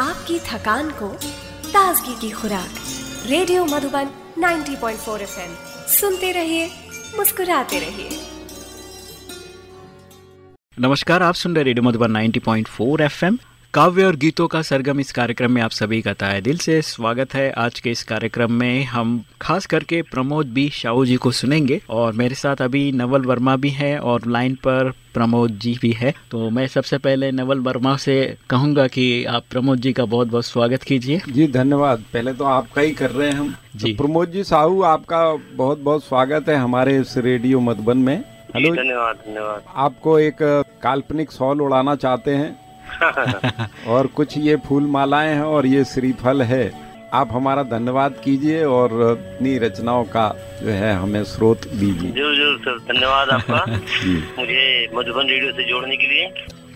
आपकी थकान को ताजगी की खुराक। Radio Madhuban 90.4 FM. सुनते रहिए, मुस्कुराते रहिए। नमस्कार, आप सुन रहे रेडियो मधुबन 90.4 एफएम। काव्य और गीतों का सरगम इस कार्यक्रम में आप सभी का ताय दिल से स्वागत है। आज के इस कार्यक्रम में हम खास करके प्रमोद बी शाहू जी को सुनेंगे और मेरे साथ अभी नवल वर्मा भी है और लाइन पर प्रमोद जी भी है। तो मैं सबसे पहले नवल वर्मा से कहूँगा कि आप प्रमोद जी का बहुत बहुत स्वागत कीजिए। जी धन्यवाद। पहले तो आपका ही कर रहे हैं हम। जी। तो प्रमोद जी साहू आपका बहुत बहुत स्वागत है हमारे इस रेडियो मधुबन में। हेलो। धन्यवाद धन्यवाद। आपको एक काल्पनिक सॉल उड़ाना चाहते हैं। और कुछ ये फूल मालाएँ हैं और ये श्रीफल है। आप हमारा धन्यवाद कीजिए और अपनी रचनाओं का जो है हमें स्रोत दीजिए। ज़रूर ज़रूर सर। धन्यवाद आपका। मुझे मधुबन रेडियो से जोड़ने के लिए।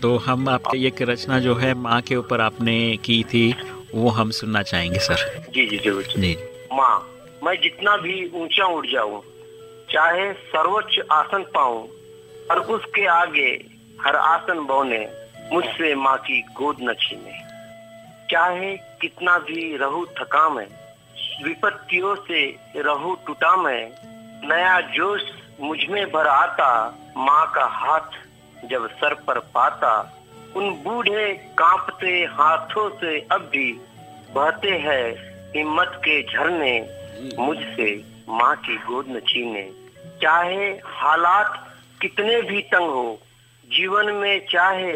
तो हम आपकी एक रचना जो है माँ के ऊपर आपने की थी वो हम सुनना चाहेंगे सर। जी जी ज़रूर। जी। माँ मैं जितना भी ऊँचा उड़ जाऊँ चाहे सर्वोच्च आसन पाऊँ और उसके आगे हर आसन बौने मुझसे माँ की गोद न छीने। चाहे कितना भी रहू थका मैं विपत्तियों से रहू टूटा मैं नया जोश मुझमें भर आता, माँ का हाथ जब सर पर पाता, उन बूढ़े कांपते हाथों से अब भी बहते हैं हिम्मत के झरने, मुझसे माँ की गोद न छीने। चाहे हालात कितने भी तंग हो, जीवन में चाहे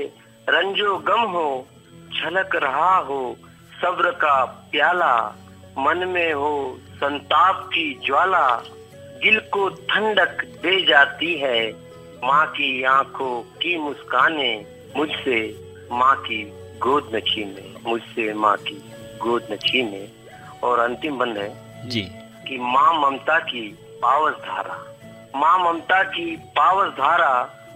रंजो गम हो झलक रहा हो सब्र का प्याला मन में हो संताप की ज्वाला दिल को ठंडक दे जाती है माँ की आँखों की मुस्काने मुझसे माँ की गोद न छीने मुझसे माँ की गोद न छीने। और अंतिम बंद है जी। कि माँ ममता की पावस धारा माँ ममता की पावस धारा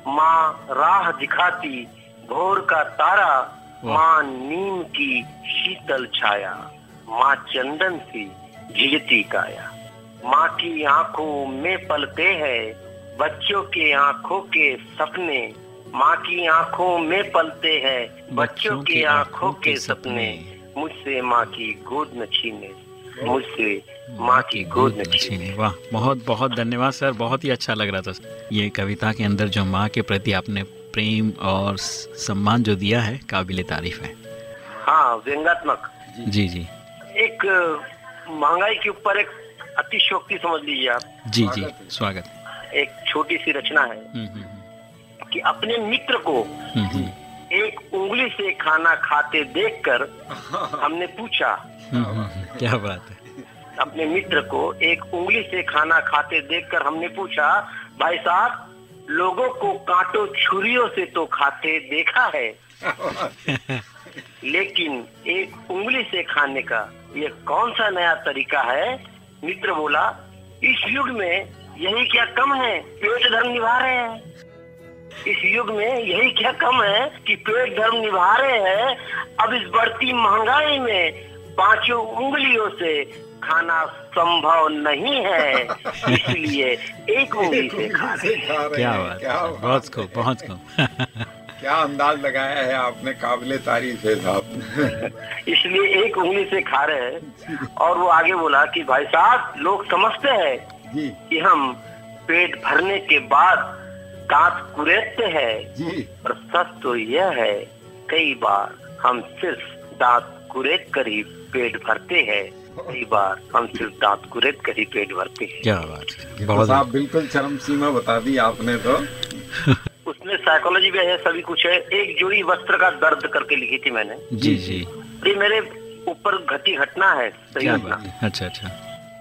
माँ राह दिखाती भोर का तारा माँ नीम की शीतल छाया माँ चंदन सी झिझती काया। माँ की आँखों में पलते हैं बच्चों के आँखों के सपने। माँ की आँखों में पलते हैं बच्चों के आँखों के सपने। मुझसे माँ की गोद न छीने मुझसे माँ की गोद न छीने। छीने। वाह बहुत बहुत धन्यवाद सर बहुत ही अच्छा लग रहा था। ये कविता के अंदर जो माँ के प्रति आपने प्रेम और सम्मान जो दिया है काबिल तारीफ़ है। हाँ व्यंगात्मक। जी जी। एक महँगाई के ऊपर एक अतिशोक्ति समझ लीजिए आप। जी जी। स्वागत। एक छोटी सी रचना है। हम्म, हम्म, कि अपने मित्र को हम्म, हम्म, एक उंगली से खाना खाते देखकर हमने पूछा हम्म, हम्म, हम्म, क्या बात है? अपने मित्र को एक उंगली से खाना खाते देखकर हमने पूछा भाई साहब लोगों को कांटों छुरियों से तो खाते देखा है। लेकिन एक उंगली से खाने का ये कौन सा नया तरीका है? मित्र बोला इस युग में यही क्या कम है? पेट धर्म निभा रहे हैं। इस युग में यही क्या कम है कि पेट धर्म निभा रहे हैं? अब इस बढ़ती महँगाई में पाँचों उंगलियों से खाना संभव नहीं है इसलिए एक उंगली से खा रहे हैं क्या बात बहुत खूब बहुत खूब। क्या अंदाज लगाया है आपने काबिले तारीफ़ है साहब। इसलिए एक उंगली से खा रहे हैं और वो आगे बोला कि भाई साहब लोग समझते हैं जी। कि हम पेट भरने के बाद दांत कुरेदते हैं जी। पर सच तो यह है कई बार हम सिर्फ़ दांत कुरेद कर ही पेट भरते हैं। कई बार हम सिर्फ़ दांत कुरेद कर ही पेट भरते हैं। क्या बात है। तो बहुत साहब बिल्कुल चरम सीमा बता दी आपने तो। उसमें साइकोलॉजी भी है सभी कुछ है। एक जोड़ी वस्त्र का दर्द करके लिखी थी मैंने। जी जी। ये मेरे ऊपर घटी घटना है सही घटना। अच्छा अच्छा।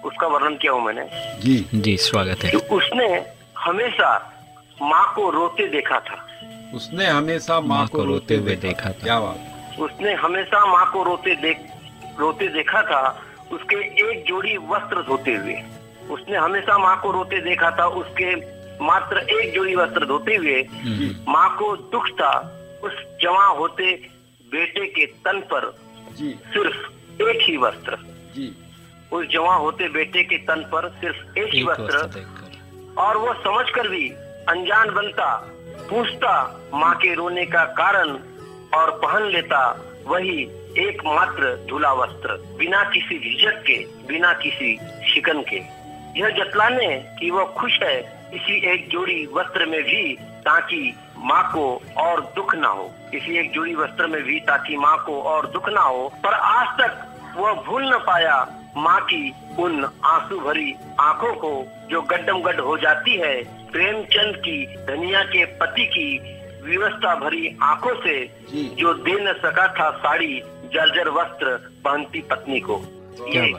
उसका वर्णन किया हूँ मैंने। जी। जी स्वागत है। उसने हमेशा माँ को रोते देखा था। उसने हमेशा माँ को रोते हुए देखा था। क्या बात उसने हमेशा माँ को रोते देख रोते देखा था उसके एक जोड़ी वस्त्र धोते हुए। उसने हमेशा माँ को रोते देखा था उसके मात्र एक जोड़ी वस्त्र धोते हुए माँ को दुख था। उस जमा होते बेटे के तन पर जी। सिर्फ़ एक ही वस्त्र। जी। उस जमा होते बेटे के तन पर सिर्फ़ एक ही वस्त्र। और वो समझकर भी अनजान बनता पूछता माँ के रोने का कारण और पहन लेता। वही एकमात्र धुला वस्त्र बिना किसी झिझक के, बिना किसी शिकन के। यह जतलाने कि वह खुश है, इसी एक जोड़ी वस्त्र में भी ताकि माँ को और दुख ना हो। इसी एक जोड़ी वस्त्र में भी ताकि माँ को और दुख ना हो। पर आज तक वह भूल न पाया माँ की उन आँसू भरी आँखों को जो गड्डम गड्ढ हो जाती है, प्रेमचंद की धनिया के पति की व्यवस्था भरी आँखों से जो। दे न सका था साड़ी जर्जर वस्त्र पहनती पत्नी को। ये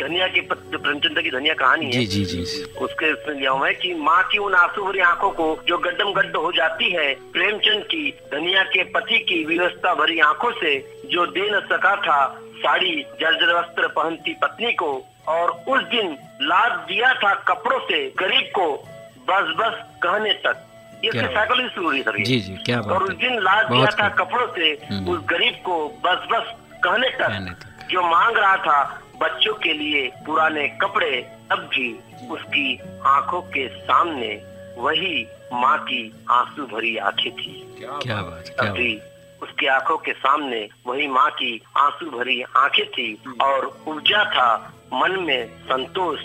धनिया की प्रेमचंद की धनिया कहानी है। जी जी जी उसके उसमें लिया हुआ है कि माँ की उन आँसू भरी आँखों को जो गड्डम गड्ढ हो जाती है प्रेमचंद की धनिया के पति की व्यवस्था भरी आँखों से जो दे न सका था साड़ी जर्जर वस्त्र पहनती पत्नी को और उस दिन लाद दिया था कपड़ों से गरीब को बस बस कहने तक। ये क्या साइकोलॉजी शुरू हुई सर ये। जी जी क्या बात और उस दिन लाद दिया था कपड़ों से हम्म। उस गरीब को बस बस कहने कहने तक। जो मांग रहा था बच्चों के लिए पुराने कपड़े अब भी उसकी आँखों के सामने वही माँ की आँसू भरी आँखें थी। क्या बात क्या बात। भी उसके आँखों के सामने वही माँ की आँसू भरी आँखें थी और उपजा था मन में संतोष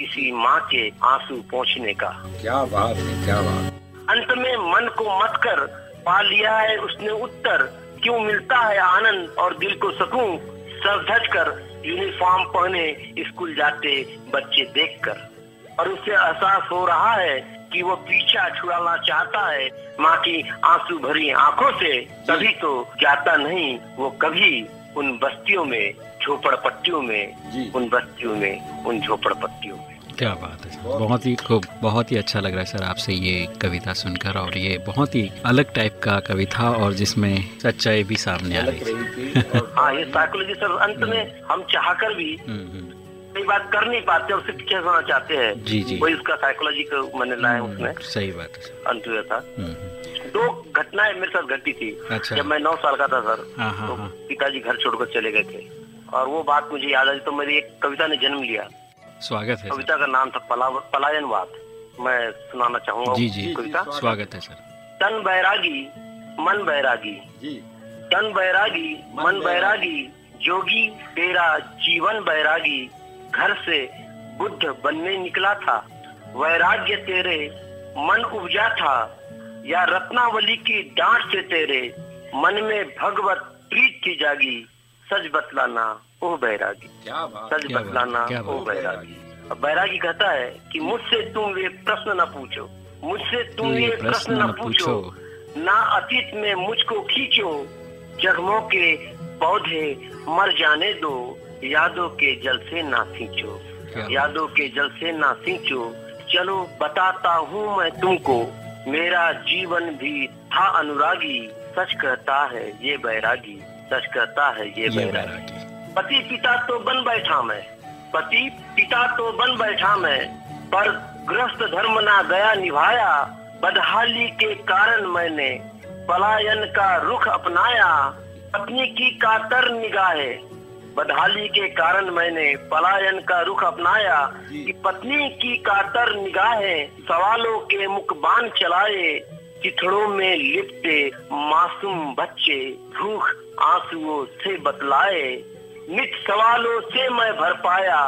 इसी माँ के आँसू पहुँचने का। क्या बात है क्या बात। अंत में मन को मत कर पा लिया है उसने उत्तर। क्यों मिलता है आनंद और दिल को सकून? सर धज कर यूनिफॉर्म पहने स्कूल जाते बच्चे देखकर। और उसे एहसास हो रहा है कि वो पीछा छुड़ाना चाहता है। माँ की आँसू भरी आँखों से तभी तो जाता नहीं वो कभी उन बस्तियों में झोपड़पट्टियों में उन बस्तियों में उन झोपड़पट्टियों में। क्या बात है सर? बहुत ही खूब बहुत ही अच्छा लग रहा है सर आपसे ये कविता सुनकर और ये बहुत ही अलग टाइप का कविता और जिसमें सच्चाई भी सामने आ रही है। हाँ ये साइकोलॉजी सर अंत में हम चाहकर भी हम्म, हम्म, कई बात कर नहीं पाते और सिर्फ़ क्या होना चाहते हैं। जी, जी। वही उसका साइकोलॉजी को मैंने लाया उसमें। हम्म, सही बात है अंत हुआ था। दो घटनाएँ मेरे साथ घटी थी। अच्छा। जब मैं नौ साल का था सर हाँ, हाँ, तो हाँ। पिताजी घर छोड़कर चले गए थे। और वो बात मुझे याद आई तो मेरी एक कविता ने जन्म लिया। स्वागत है कविता का नाम था पला, पलायनवाद। मैं सुनाना चाहूँगा जी जी। कविता। स्वागत है सर। तन बैरागी मन बैरागी। जी। तन बैरागी मन बैरागी। जोगी तेरा जीवन बैरागी। घर से बुद्ध बनने निकला था। वैराग्य तेरे मन उपजा था। या रत्नावली की डांट से तेरे मन में भगवत प्रीत की जागी। सच बतलाना। ओ बैरागी। सच बतलाना ओ बैरागी। अब बैरागी कहता है कि मुझसे तुम वे प्रश्न न पूछो। मुझसे तुम ये प्रश्न न पूछो। ना अतीत में मुझको खींचो। जख्मों के पौधे मर जाने दो। यादों के जल से ना सींचो यादों के जल से ना सींचो चलो बताता हूँ मैं तुमको। मेरा जीवन भी था अनुरागी। सच कहता है ये बैरागी। सच कहता है ये ये बैरागी। पति पिता तो बन बैठा मैं। पति पिता तो बन बैठा मैं पर ग्रस्त धर्म ना गया निभाया। बदहाली के कारण मैंने पलायन का रुख अपनाया पत्नी की कातर निगाहे। बदहाली के कारण मैंने पलायन का रुख अपनाया कि पत्नी की कातर निगाहें सवालों के मुखबान चलाए चिथड़ों में लिपटे मासूम बच्चे भूख आंसुओं से बतलाए। नित सवालों से मैं भर पाया,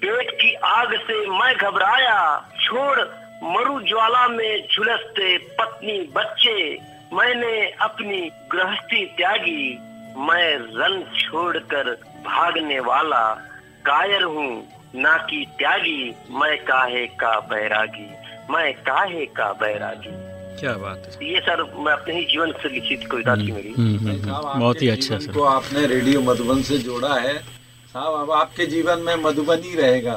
पेट की आग से मैं घबराया। छोड़, मरु ज्वाला में झुलसते पत्नी बच्चे, मैंने अपनी गृहस्थी त्यागी। मैं रन छोड़कर भागने वाला, कायर हूँ, ना कि त्यागी। मैं काहे का बैरागी, मैं काहे का बैरागी। क्या बात है? ये सर मैं अपने ही जीवन से लिखित कविता थी मेरी। हम्म, हम्म, हम्म, बहुत ही अच्छा जीवन सर। को आपने रेडियो मधुबन से जोड़ा है। साहब अब आपके जीवन में मधुबन ही रहेगा।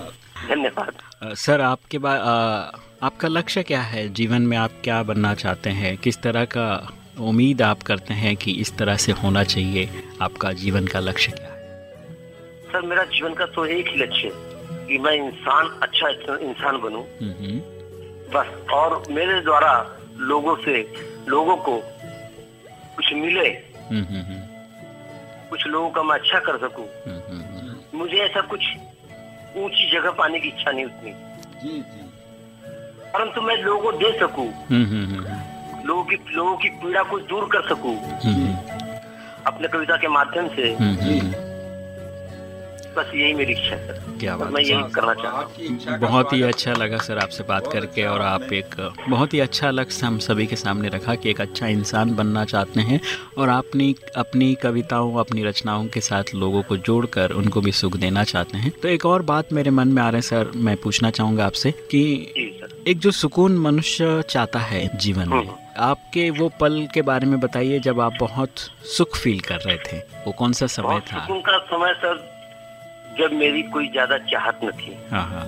धन्यवाद। सर आपके बाद आपका लक्ष्य क्या है? जीवन में आप क्या बनना चाहते हैं? किस तरह का उम्मीद आप करते हैं कि इस तरह से होना चाहिए? आपका जीवन का लक्ष्य क्या है? सर मेरा जीवन का तो एक ही लक्ष्य है कि मैं इंसान अच्छा इंसान बनूं। हम्म, हम्म, बस और मेरे द्वारा लोगों से लोगों को कुछ मिले हम्म, हम्म, हम्म, कुछ लोगों का मैं अच्छा कर सकूँ। मुझे ऐसा कुछ ऊँची जगह पाने की इच्छा नहीं उतनी। परंतु मैं लोगों को दे सकूँ। लोगों की लोगों की पीड़ा को दूर कर सकूँ। अपने कविता के माध्यम से। बस यही मेरी इच्छा है सर। क्या बात मैं यही करना चाहता हूँ। का बहुत ही अच्छा लगा सर आपसे बात करके और आप एक बहुत ही अच्छा लक्ष्य हम सभी के सामने रखा कि एक अच्छा इंसान बनना चाहते हैं और आपने अपनी कविताओं अपनी रचनाओं के साथ लोगों को जोड़कर उनको भी सुख देना चाहते हैं। तो एक और बात मेरे मन में आ रहा है सर मैं पूछना चाहूँगा आपसे कि एक जो सुकून मनुष्य चाहता है जीवन में हम्म। आपके वो पल के बारे में बताइए जब आप बहुत सुख फील कर रहे थे। वो कौन सा समय था? सुकून का समय सर जब मेरी कोई ज़्यादा चाहत न थी। हाँ हाँ।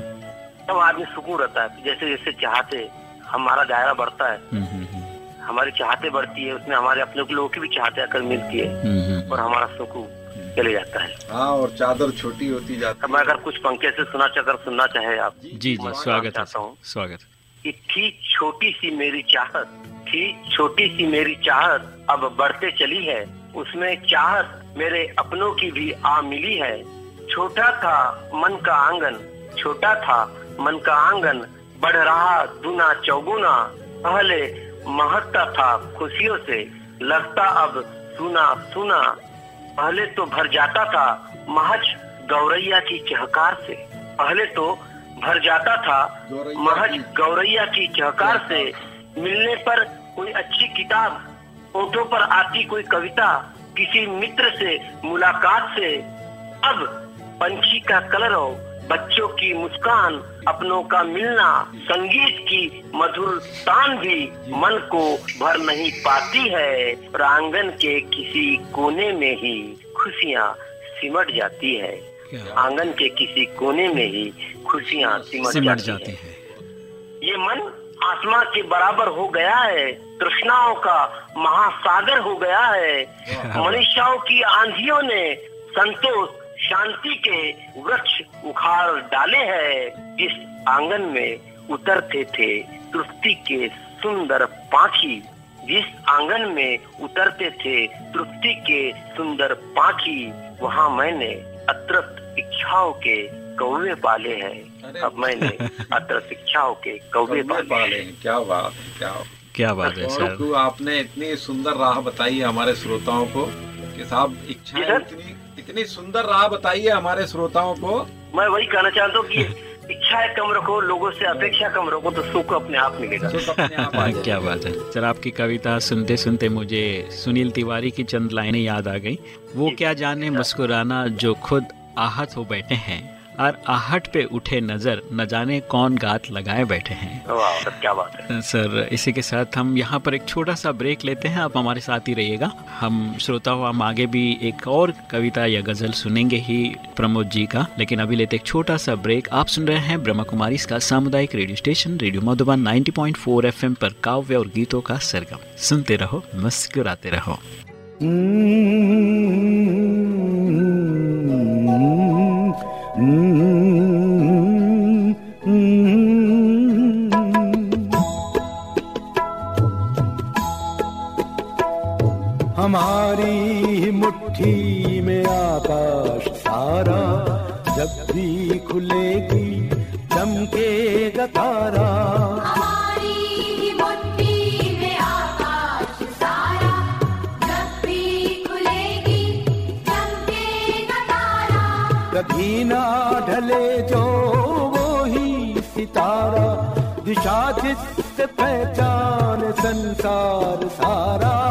तब आदमी सुकून रहता है। जैसे जैसे चाहते हमारा दायरा बढ़ता है। हम्म, हम्म, हम्म, हमारी चाहते बढ़ती है उसमें हमारे अपने लोगों की भी चाहते आकर मिलती है और हमारा सुकून चले जाता है। हाँ और चादर छोटी होती जाती अब मैं अगर कुछ पंखे से सुना अगर सुनना चाहे आप जी जी स्वागत चाहता हूँ स्वागत। कि थी छोटी सी मेरी चाहत थी छोटी सी मेरी चाहत अब बढ़ते चली है। उसमें चाहत मेरे अपनों की भी आ मिली है। छोटा था मन का आँगन छोटा था मन का आँगन बढ़ रहा दुना चौगुना पहले महकता था खुशियों से लगता अब सुना सुना। पहले तो भर जाता था महज गौरैया की चहकार से पहले तो भर जाता था महज गौरैया की चहकार से। मिलने पर कोई अच्छी किताब ओठों पर आती कोई कविता किसी मित्र से मुलाकात से। अब पंछी का कलरव बच्चों की मुस्कान अपनों का मिलना संगीत की मधुर तान भी मन को भर नहीं पाती है। प्रांगण के किसी कोने में ही खुशियाँ सिमट जाती है। आँगन के किसी कोने में ही खुशियाँ सिमट, सिमट जाती, जाती है। है। ये मन आसमां के बराबर हो गया है तृष्णाओं का महासागर हो गया है। मनुष्यों की आंधियों ने संतोष शांति के वृक्ष उखाड़ डाले हैं जिस आँगन में उतरते थे तृप्ति के सुंदर पाखी। जिस आँगन में उतरते थे तृप्ति के सुंदर पाखी वहाँ मैंने अतृप्त इच्छाओं के कौवे पाले हैं। अब मैंने अतृप्त इच्छाओं के कौवे पाले पाले हैं। क्या बात है क्या क्या बात है सर। आपने इतनी सुंदर राह बताई है हमारे श्रोताओं को कि साहब सर। इतनी इतनी सुंदर राह बताई है हमारे श्रोताओं को। मैं वही कहना चाहता हूँ की इच्छाएँ कम रखो लोगों से अपेक्षा कम रखो तो सुख अपने आप मिलेगा। अपने आप क्या बात है। सर आपकी कविता सुनते सुनते मुझे सुनील तिवारी की चंद लाइनें याद आ गई। वो क्या जाने मुस्कुराना जो खुद आहत हो बैठे हैं। और आहट पे उठे नज़र न जाने कौन गात लगाए बैठे हैं। सर क्या बात है। सर इसी के साथ हम यहाँ पर एक छोटा सा ब्रेक लेते हैं। आप हमारे साथ ही रहिएगा। हम श्रोता हम आगे भी एक और कविता या गज़ल सुनेंगे ही प्रमोद जी का। लेकिन अभी लेते एक छोटा सा ब्रेक। आप सुन रहे हैं ब्रह्मा कुमारी इसका सामुदायिक radio station radio Madhuban 90.4 FM पर काव्य और गीतों का सरगम। सुनते रहो मुस्कुराते रहो। हमारी सितारा दिशा जिससे पहचान संसार सारा।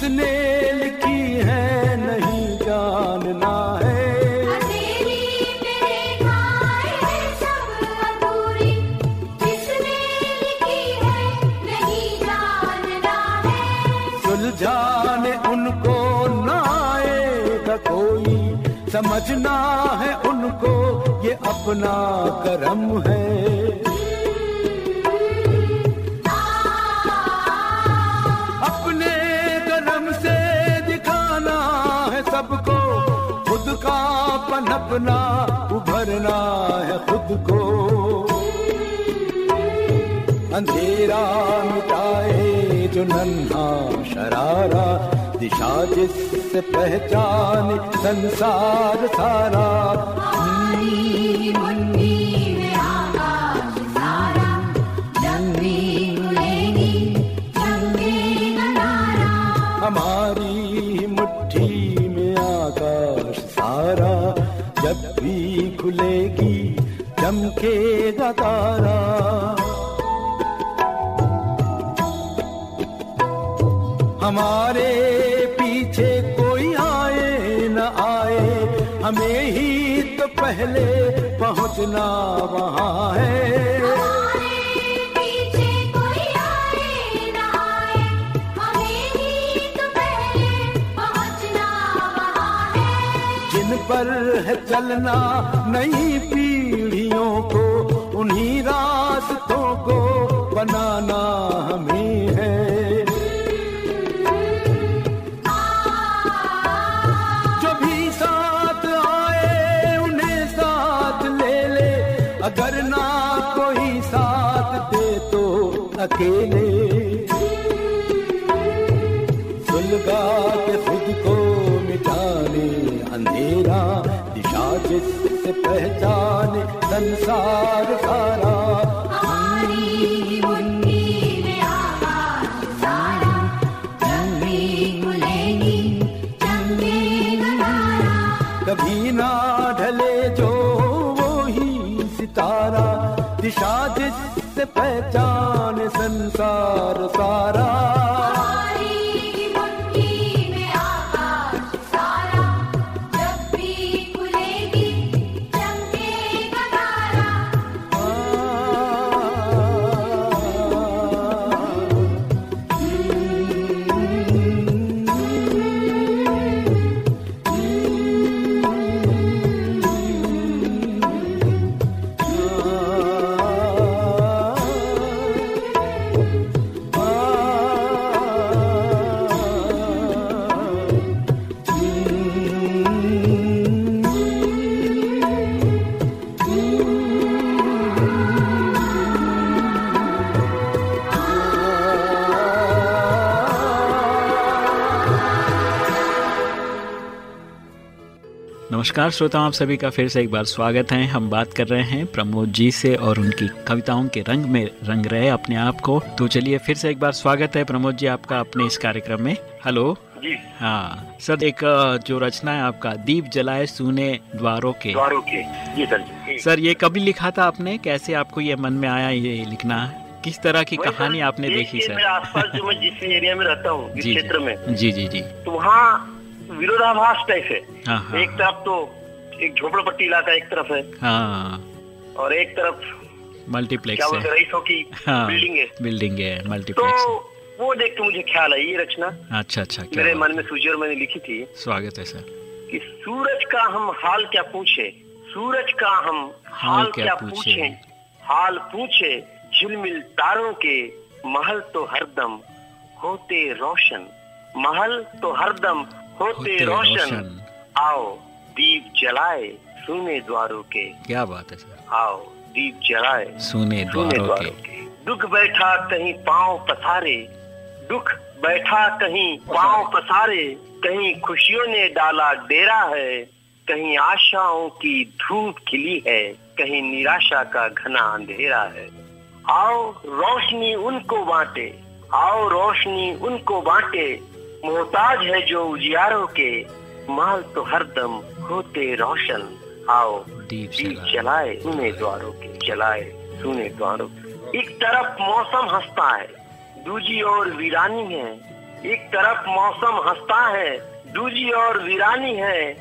किसने लिखी है नहीं जानना है। हथेली पे रेखाएँ हैं सब अधूरी। किसने लिखी है नहीं जानना है। सुलझाने उनको न आएगा कोई। समझना है उनको ये अपना करम है। का पनपना, उभरना है खुद को। अंधेरा मिटाए जो नन्हा शरारा, दिशा जिससे पहचान संसार सारा। हमारी चमकेगा तारा। हमारे पीछे कोई आए न आए, हमें ही तो पहले पहुँचना वहाँ है। पर है चलना नहीं पीढ़ियों को संसार नमस्कार श्रोताओं आप सभी का फिर से एक बार स्वागत है। हम बात कर रहे हैं प्रमोद जी से और उनकी कविताओं के रंग में रंग रहे अपने आप को। तो चलिए फिर से एक बार स्वागत है प्रमोद जी आपका अपने इस कार्यक्रम में। हेलो। जी। हाँ सर एक जो रचना है आपका दीप जलाए सुने द्वारों के। द्वारों के। जी सर जी। सर ये कभी लिखा था आपने? कैसे आपको ये मन में आया ये लिखना? किस तरह की कहानी आपने देखी सर? आसपास जो मैं जिस एरिया में रहता हूँ जिस जी। क्षेत्र में जी जी जी। तो वहाँ विरोधाभास टाइप है। हाँ हाँ। एक तरफ़ तो एक झोपड़पट्टी इलाका एक तरफ़ है। हाँ। और एक तरफ़ मल्टीप्लेक्स क्या है। रईसों की हाँ। बिल्डिंग है। बिल्डिंग है मल्टीप्लेक्स तो वो देख के मुझे ख्याल आई ये रचना। अच्छा अच्छा मेरे मन में सूझी और मैंने लिखी थी। स्वागत है सर। कि सूरज का हम हाल क्या पूछे? सूरज का हम हाल क्या पूछे? हाल पूछे झिलमिल तारों के महल तो हरदम होते रोशन। महल तो हरदम होते रोशन। आओ दीप जलाए सुने द्वारों के। क्या बात है सर। आओ दीप जलाए सुने द्वारों के। दुख बैठा कहीं पाँव पसारे। दुख बैठा कहीं पाँव पसारे। कहीं खुशियों ने डाला डेरा है। कहीं आशाओं की धूप खिली है। कहीं निराशा का घना अंधेरा है। आओ रोशनी उनको बांटे। आओ रोशनी उनको बांटे। मोहताज है जो उजियारों के माल तो हरदम होते रोशन। आओ दीप जलाए। सुने द्वारों के जलाए सुने द्वारों के। एक तरफ़ मौसम हंसता है दूजी ओर वीरानी है। एक तरफ़ मौसम हंसता है दूजी ओर वीरानी है।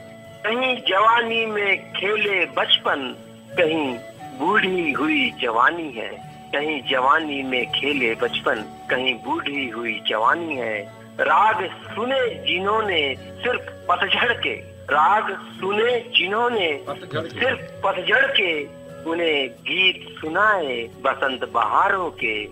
कहीं जवानी में खेले बचपन कहीं बूढ़ी हुई जवानी है। कहीं जवानी में खेले बचपन कहीं बूढ़ी हुई जवानी है। राग सुने जिन्होंने सिर्फ़ पतझड़ के। राग सुने जिन्होंने सिर्फ़ पतझड़ के। उन्हें गीत सुनाए बसंत बहारों के।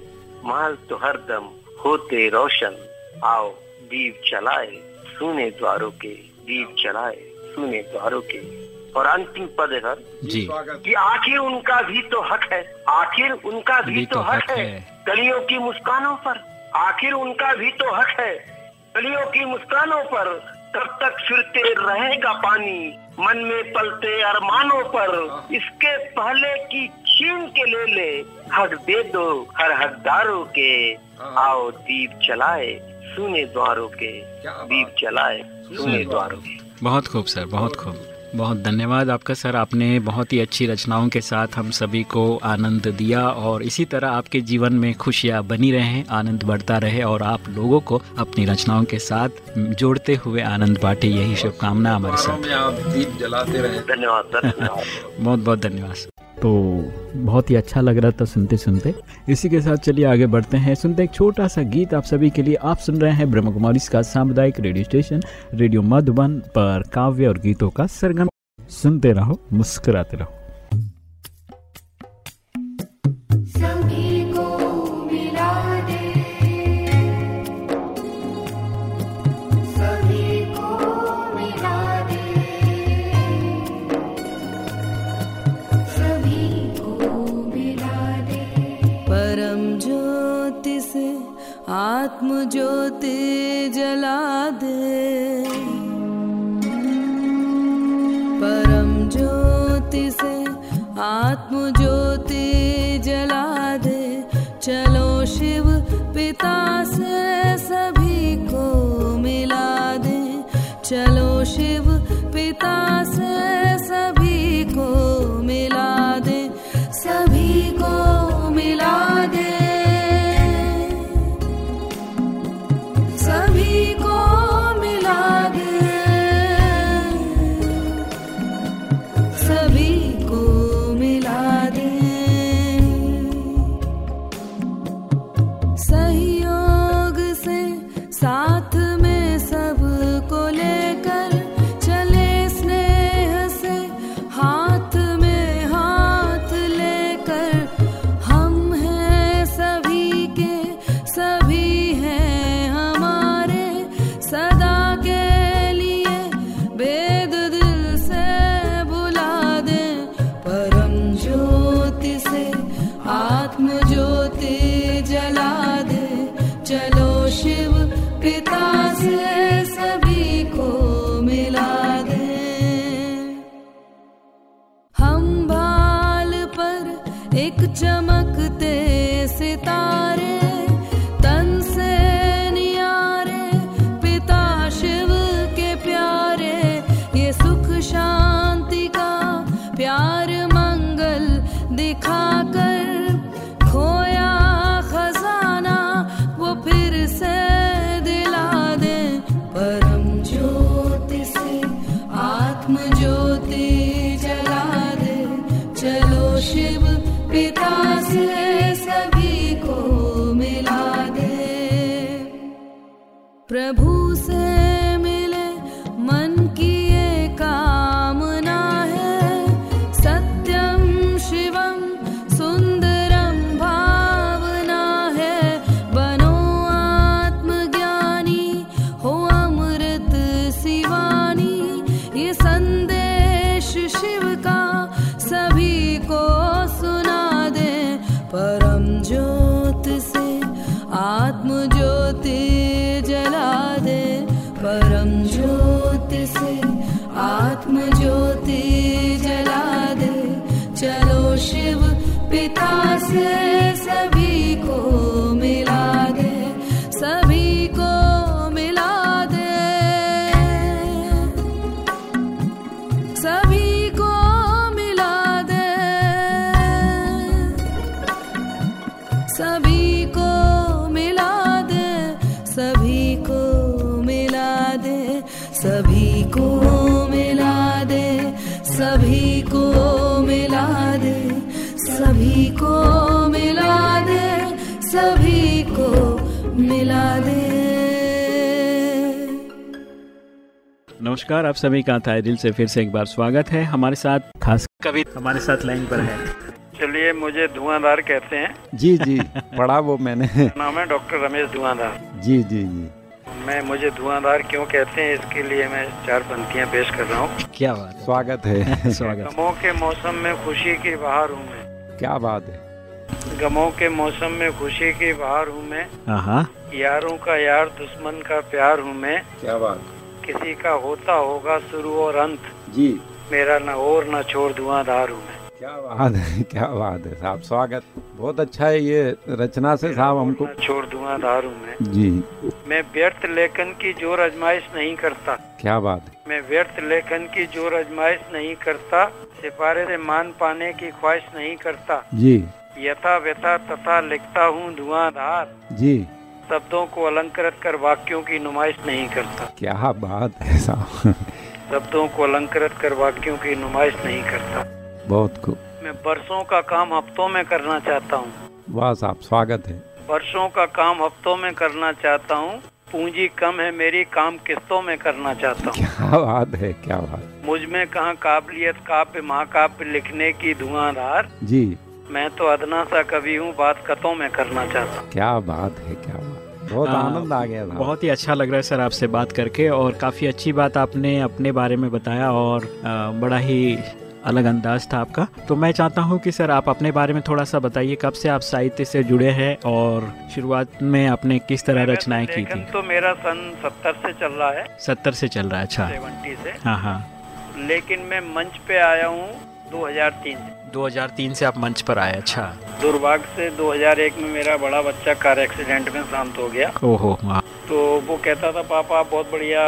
माल तो हरदम होते रोशन। आओ दीप चलाए सुने द्वारों के। दीप चलाए सुने द्वारों के। और अंतिम पद है जी। कि आखिर उनका भी तो हक है। आखिर उनका भी, भी तो तो हक, हक है। कलियों की मुस्कानों पर। आखिर उनका भी तो हक है। कलियों की मुस्कानों पर तब तक फिरते रहेगा पानी। मन में पलते अरमानों पर इसके पहले की छीन के ले ले। हक दे दो हर हकदारों के। आओ दीप चलाए सुने द्वारों के। दीप चलाए सुने द्वारों के। बहुत खूब सर बहुत खूब। बहुत धन्यवाद आपका सर। आपने बहुत ही अच्छी रचनाओं के साथ हम सभी को आनंद दिया और इसी तरह आपके जीवन में खुशियाँ बनी रहें आनंद बढ़ता रहे और आप लोगों को अपनी रचनाओं के साथ जोड़ते हुए आनंद बांटे। यही शुभकामना हमारे साथ। आप दीप जलाते रहे। धन्यवाद बहुत बहुत धन्यवाद तो बहुत ही अच्छा लग रहा था सुनते सुनते इसी के साथ चलिए आगे बढ़ते हैं। सुनते एक छोटा सा गीत आप सभी के लिए। आप सुन रहे हैं ब्रह्म कुमारी का सामुदायिक रेडियो स्टेशन, रेडियो मधुबन पर काव्य और गीतों का सरगम। सुनते रहो, मुस्कुराते रहो। आत्मज्योति सहयोग से साथ जंगल दिखाकर से आत्म नमस्कार आप सभी का था दिल से फिर से एक बार स्वागत है। हमारे साथ खास कवि हमारे साथ लाइन पर है। चलिए मुझे धुआंधार कहते हैं। जी जी। पढ़ा वो मैंने। नाम है डॉक्टर रमेश धुआंधार। जी जी जी। मैं मुझे धुआंधार क्यों कहते हैं इसके लिए मैं चार पंक्तियाँ पेश कर रहा हूँ। क्या बात स्वागत है। है स्वागत। गमों के मौसम में खुशी की बाहर हूँ मैं। क्या बात है। गमों के मौसम में खुशी की बाहर हूँ मैं। हाँ यारों का यार दुश्मन का प्यार हूँ मैं। क्या बात किसी का होता होगा शुरू और अंत। जी। मेरा न और न छोड़ धुआंधार हूँ मैं। क्या बात है क्या बात है साहब स्वागत। बहुत अच्छा है ये रचना से साहब हमको। छोड़ धुआंधार हूँ मैं। जी। मैं व्यर्थ लेखन की ज़ोर अजमाइश नहीं करता। क्या बात है। मैं व्यर्थ लेखन की ज़ोर अजमाइश नहीं करता। सिपारे से मान पाने की ख्वाहिश नहीं करता। जी। यथा व्यथा तथा लिखता हूँ धुआंधार जी। शब्दों को अलंकृत कर वाक्यों की नुमाइश नहीं करता। क्या बात है साहब? शब्दों को अलंकृत कर वाक्यों की नुमाइश नहीं करता। बहुत खूब। मैं बरसों का काम हफ्तों में करना चाहता हूँ। वाह साहब स्वागत है। बरसों का काम हफ्तों में करना चाहता हूँ। पूंजी कम है मेरी काम किस्तों में करना चाहता हूँ। क्या बात है क्या बात। मुझमें कहा काबिलियत काव्य महाकाव्य लिखने की धुआंधार? जी। मैं तो अदना सा कवि हूँ बात कतों में करना चाहता हूँ। क्या बात है क्या बात। बहुत हाँ, आनंद आ गया साहब बहुत ही अच्छा लग रहा है सर आपसे बात करके और काफ़ी अच्छी बात आपने अपने बारे में बताया और बड़ा ही अलग अंदाज था आपका। तो मैं चाहता हूँ कि सर आप अपने बारे में थोड़ा सा बताइए कब से आप साहित्य से जुड़े हैं और शुरुआत में आपने किस तरह रचनाएँ की थी? तो मेरा सन सत्तर से चल रहा है। सत्तर से चल रहा है अच्छा। सेवेंटी से। हाँ हाँ। लेकिन मैं मंच पे आया हूँ 2003 से। 2003 से आप मंच पर आए अच्छा। दुर्भाग्य से 2001 में मेरा बड़ा बच्चा कार एक्सीडेंट में शांत हो गया। ओहो तो वो कहता था पापा आप बहुत बढ़िया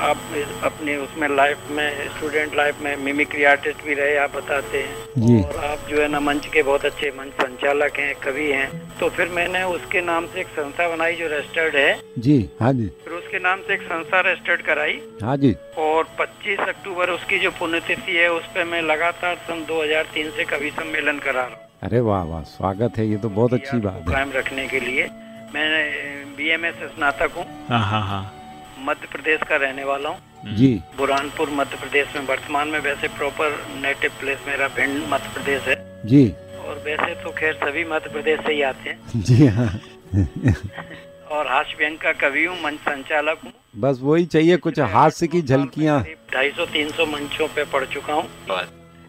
आप अपने उसमें लाइफ में स्टूडेंट लाइफ में मिमिक्री आर्टिस्ट भी रहे आप बताते हैं। जी। और आप जो है ना मंच के बहुत अच्छे मंच संचालक हैं कवि हैं। तो फिर मैंने उसके नाम से एक संस्था बनाई जो रजिस्टर्ड है। जी हाँ जी। फिर उसके नाम से एक संस्था रजिस्टर्ड कराई। हाँ जी। और 25 अक्टूबर उसकी जो पुण्यतिथि है उस पर मैं लगातार सन 2003 से कवि सम्मेलन करा रहा हूँ। अरे वाह वाह स्वागत है ये तो बहुत अच्छी बात है। कायम रखने के लिए। मैं बी एम एस स्नातक हूँ। हाँ हाँ हाँ। मध्य प्रदेश का रहने वाला हूँ। जी। बुरहानपुर मध्य प्रदेश में। वर्तमान में वैसे प्रॉपर नेटिव प्लेस मेरा भिंड मध्य प्रदेश है। जी। और वैसे तो खैर सभी मध्य प्रदेश से ही आते हैं। जी हाँ। और हास्य व्यंग का कवि हूँ मंच संचालक हूँ। बस वही चाहिए कुछ हास्य की झलकियाँ। ढाई सौ तीन सौ मंचों पे पढ़ चुका हूँ।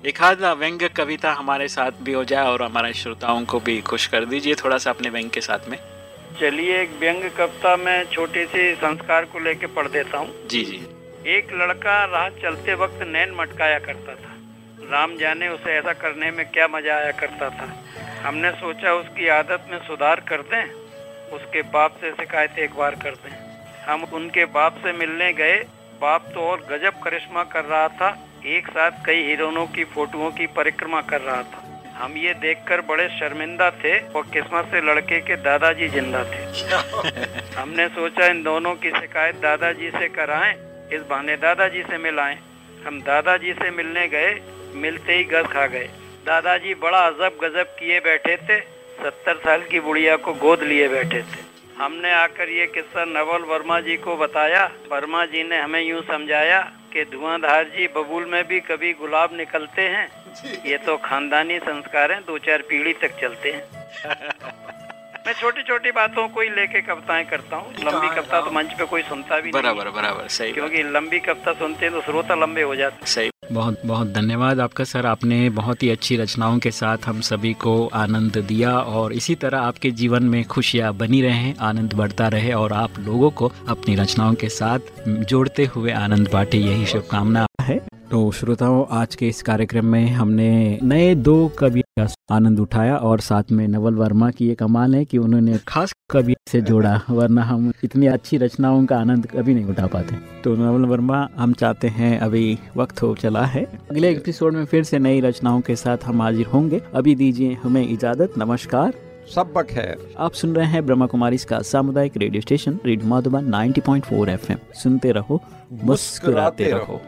एक आध व्यंग्य कविता हमारे साथ भी हो जाए और हमारे श्रोताओं को भी खुश कर दीजिए थोड़ा सा अपने व्यंग के साथ में। चलिए एक व्यंग कविता में छोटी सी संस्कार को लेके पढ़ देता हूँ। जी जी। एक लड़का राह चलते वक्त नैन मटकाया करता था। राम जाने उसे ऐसा करने में क्या मज़ा आया करता था। हमने सोचा उसकी आदत में सुधार कर दें उसके बाप से शिकायत एक बार कर दें। हम उनके बाप से मिलने गए बाप तो और गजब करिश्मा कर रहा था। एक साथ कई हीरोइनों की फोटोओं की परिक्रमा कर रहा था। हम ये देखकर बड़े शर्मिंदा थे और किस्मत से लड़के के दादाजी ज़िंदा थे। हमने सोचा इन दोनों की शिकायत दादाजी से कराएँ इस बहाने दादाजी से मिलाएँ। हम दादाजी से मिलने गए मिलते ही गज खा गए। दादाजी बड़ा अजब गजब किए बैठे थे सत्तर साल की बुढ़िया को गोद लिए बैठे थे। हमने आकर ये किस्सा नवल वर्मा जी को बताया। वर्मा जी ने हमें यूँ समझाया कि धुआंधार जी बबूल में भी कभी गुलाब निकलते हैं? ये तो खानदानी संस्कार हैं दो चार पीढ़ी तक चलते हैं। मैं छोटी छोटी बातों को ही लेके कविताएँ करता हूँ। लंबी कविता तो मंच पे कोई सुनता भी बराबर बराबर सही क्योंकि लंबी कविता सुनते हैं तो श्रोता लंबे हो जाते सही बहुत बहुत धन्यवाद आपका, सर। आपने बहुत ही अच्छी रचनाओं के साथ हम सभी को आनंद दिया और इसी तरह आपके जीवन में खुशियाँ बनी रहें, आनंद बढ़ता रहे और आप लोगों को अपनी रचनाओं के साथ जोड़ते हुए आनंद बांटे। यही शुभकामना है। तो श्रोताओं, आज के इस कार्यक्रम में हमने नए दो कवि का आनंद उठाया और साथ में नवल वर्मा की ये कमाल है कि उन्होंने खास कवि से जोड़ा वरना हम इतनी अच्छी रचनाओं का आनंद कभी नहीं उठा पाते। तो नवल वर्मा हम चाहते हैं अभी वक्त हो चला है। अगले एपिसोड में फिर से नई रचनाओं के साथ हम हाजिर होंगे। अभी दीजिए हमें इजाज़त नमस्कार। सब बक है। आप सुन रहे हैं ब्रह्मा कुमारी का सामुदायिक radio station radio Madhuban 90.4 FM. सुनते रहो मुस्कुराते रहो।